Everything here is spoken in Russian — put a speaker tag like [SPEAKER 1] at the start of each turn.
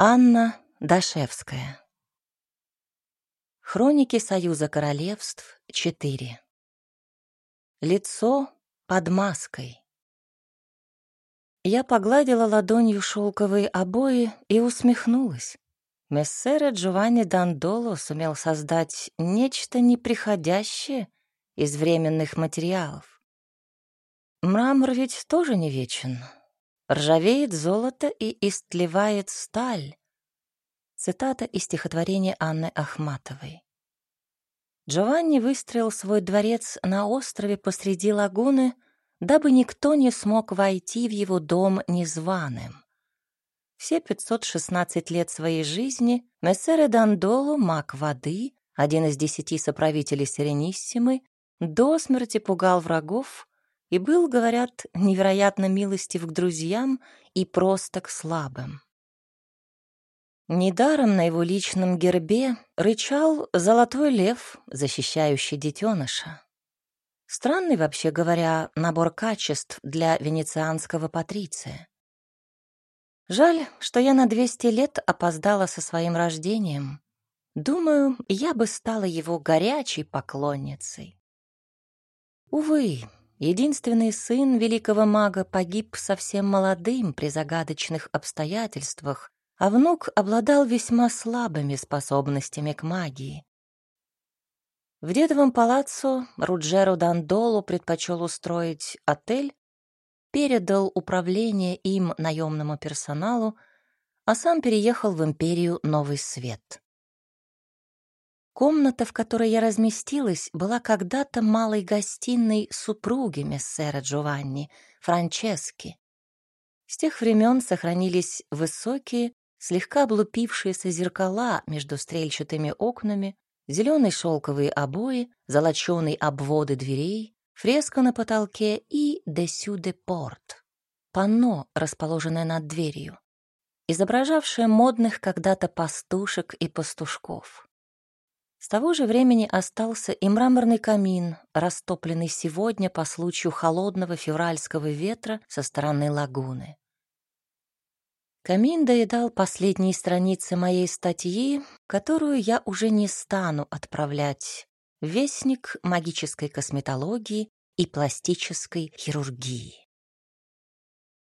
[SPEAKER 1] Анна Дашевская. Хроники Союза Королевств 4. Лицо под маской. Я погладила ладонью шелковые обои и усмехнулась. Мессере Джованни Дандоло сумел создать нечто неприходящее из временных материалов. Мрамор ведь тоже не вечен, Ржавеет золото и истлевает сталь. Цитата из стихотворения Анны Ахматовой. Джованни выстроил свой дворец на острове посреди лагуны, дабы никто не смог войти в его дом незваным. Все 516 лет своей жизни Мессере Дандолу, маг воды, один из десяти соправителей Серениссимы, до смерти пугал врагов, и был, говорят, невероятно милостив к друзьям и просто к слабым. Недаром на его личном гербе рычал золотой лев, защищающий детеныша. Странный, вообще говоря, набор качеств для венецианского патриция. Жаль, что я на 200 лет опоздала со своим рождением. Думаю, я бы стала его горячей поклонницей. Увы, Единственный сын великого мага погиб совсем молодым при загадочных обстоятельствах, а внук обладал весьма слабыми способностями к магии. В дедовом палаццо Руджеро Дандолу предпочел устроить отель, передал управление им наемному персоналу, а сам переехал в империю Новый Свет. Комната, в которой я разместилась, была когда-то малой гостиной супруги мессера Джованни, Франчески. С тех времен сохранились высокие, слегка облупившиеся зеркала между стрельчатыми окнами, зеленые шелковые обои, золоченые обводы дверей, фреска на потолке и «Десю де порт» — панно, расположенное над дверью, изображавшее модных когда-то пастушек и пастушков. С того же времени остался и мраморный камин, растопленный сегодня по случаю холодного февральского ветра со стороны лагуны. Камин доедал последние страницы моей статьи, которую я уже не стану отправлять. Вестник магической косметологии и пластической хирургии.